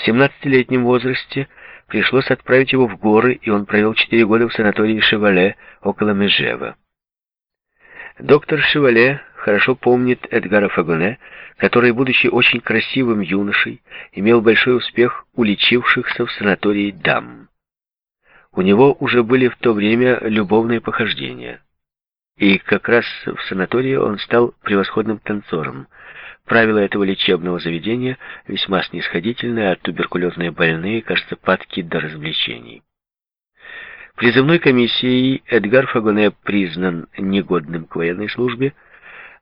В 17-летнем возрасте пришлось отправить его в горы, и он провел 4 года в санатории Шевале около Межева. Доктор Шевале хорошо помнит Эдгара Фагоне, который, будучи очень красивым юношей, имел большой успех у лечившихся в санатории дам. У него уже были в то время любовные похождения. И как раз в санатории он стал превосходным танцором. Правила этого лечебного заведения весьма снисходительны, а туберкулезные больные, кажется, падки до развлечений. Призывной комиссией Эдгар Фагоне признан негодным к военной службе.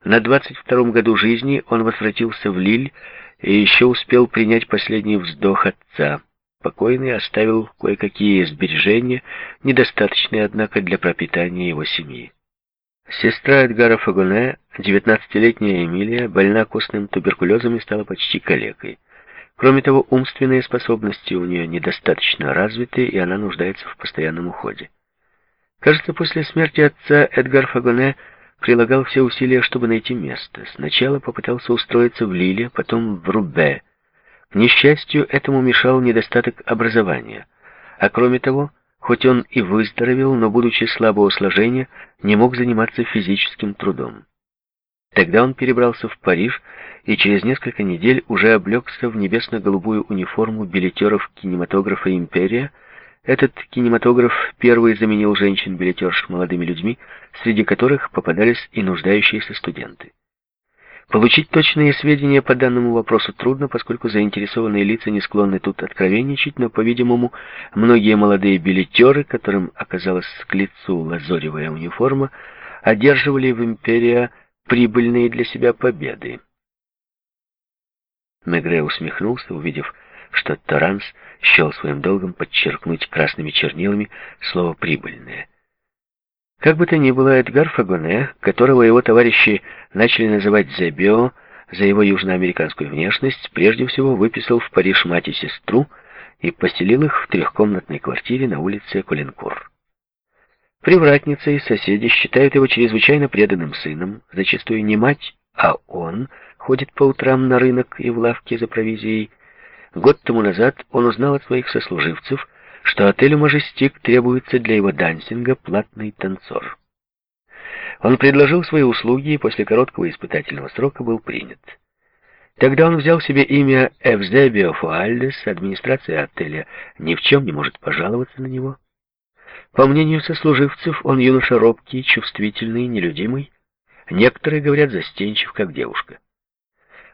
На 22-м году жизни он возвратился в Лиль и еще успел принять последний вздох отца. Покойный оставил кое-какие сбережения, недостаточные, однако, для пропитания его семьи. Сестра Эдгара Фагоне, 19-летняя Эмилия, больна костным туберкулезом и стала почти калекой. Кроме того, умственные способности у нее недостаточно развиты, и она нуждается в постоянном уходе. Кажется, после смерти отца Эдгар Фагоне прилагал все усилия, чтобы найти место. Сначала попытался устроиться в Лиле, потом в Рубе. К несчастью, этому мешал недостаток образования. А кроме того, хоть он и выздоровел, но, будучи слабого сложения, не мог заниматься физическим трудом. Тогда он перебрался в Париж и через несколько недель уже облегся в небесно-голубую униформу билетеров кинематографа «Империя». Этот кинематограф первый заменил женщин-билетерш молодыми людьми, среди которых попадались и нуждающиеся студенты. Получить точные сведения по данному вопросу трудно, поскольку заинтересованные лица не склонны тут откровенничать, но, по-видимому, многие молодые билетеры, которым оказалась к лицу лазоревая униформа, одерживали в «Империя» прибыльные для себя победы. Мегре усмехнулся, увидев, что Таранс счел своим долгом подчеркнуть красными чернилами слово «прибыльное». Как бы то ни было, Эдгар Фагоне, которого его товарищи начали называть Зебио за его южноамериканскую внешность, прежде всего выписал в Париж мать и сестру и поселил их в трехкомнатной квартире на улице Коленкур. Привратница и соседи считают его чрезвычайно преданным сыном, зачастую не мать, а он ходит по утрам на рынок и в лавке за провизией. Год тому назад он узнал от своих сослуживцев, что отелю «Мажестик» требуется для его дансинга платный танцор. Он предложил свои услуги и после короткого испытательного срока был принят. Тогда он взял себе имя Эвзебио Фуальдес, администрация отеля ни в чем не может пожаловаться на него. По мнению сослуживцев, он юноша робкий, чувствительный, нелюдимый. Некоторые говорят застенчив, как девушка.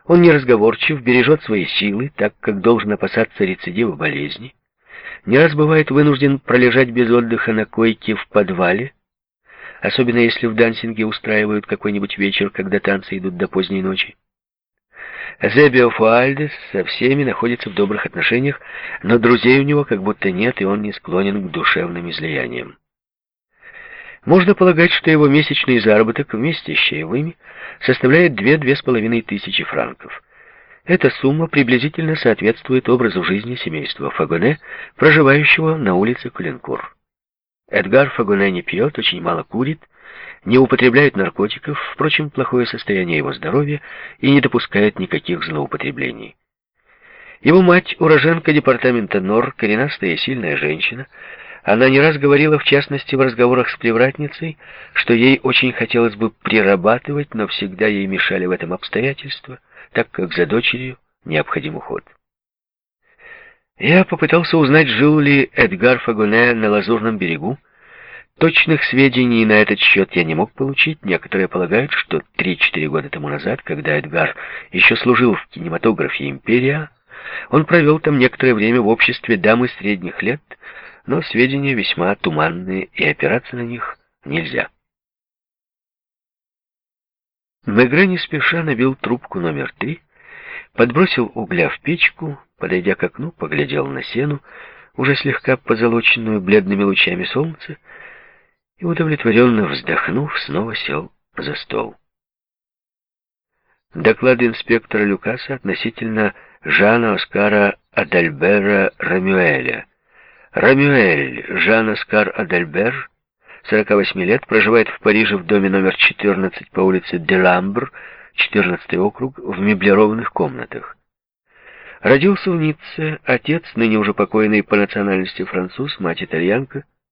Он неразговорчив, бережет свои силы, так как должен опасаться рецидива болезни. Не раз бывает вынужден пролежать без отдыха на койке в подвале, особенно если в дансинге устраивают какой-нибудь вечер, когда танцы идут до поздней ночи. Зебио Фуальдес со всеми находится в добрых отношениях, но друзей у него как будто нет, и он не склонен к душевным излияниям. Можно полагать, что его месячный заработок вместе с чаевыми составляет две-две с половиной тысячи франков. Эта сумма приблизительно соответствует образу жизни семейства Фагоне, проживающего на улице Кулинкур. Эдгар Фагоне не пьет, очень мало курит, не употребляет наркотиков, впрочем, плохое состояние его здоровья и не допускает никаких злоупотреблений. Его мать, уроженка департамента НОР, коренастая и сильная женщина, она не раз говорила, в частности, в разговорах с привратницей, что ей очень хотелось бы прирабатывать, но всегда ей мешали в этом обстоятельства, так как за дочерью необходим уход. Я попытался узнать, жил ли Эдгар Фагоне на Лазурном берегу, Точных сведений на этот счет я не мог получить. Некоторые полагают, что 3-4 года тому назад, когда Эдгар еще служил в кинематографе «Империя», он провел там некоторое время в обществе дамы средних лет, но сведения весьма туманные, и опираться на них нельзя. Мегре не спеша набил трубку номер три, подбросил угля в печку, подойдя к окну, поглядел на сену, уже слегка позолоченную бледными лучами солнца, и, удовлетворенно вздохнув, снова сел за стол. Доклады инспектора Люкаса относительно Жана Оскара Адальбера Рамюэля. Рамюэль Жан Оскар Адальбер, 48 лет, проживает в Париже в доме номер 14 по улице Деламбр, 14 округ, в меблированных комнатах. Родился в Ницце, отец, ныне уже покойный по национальности француз, мать итальянка.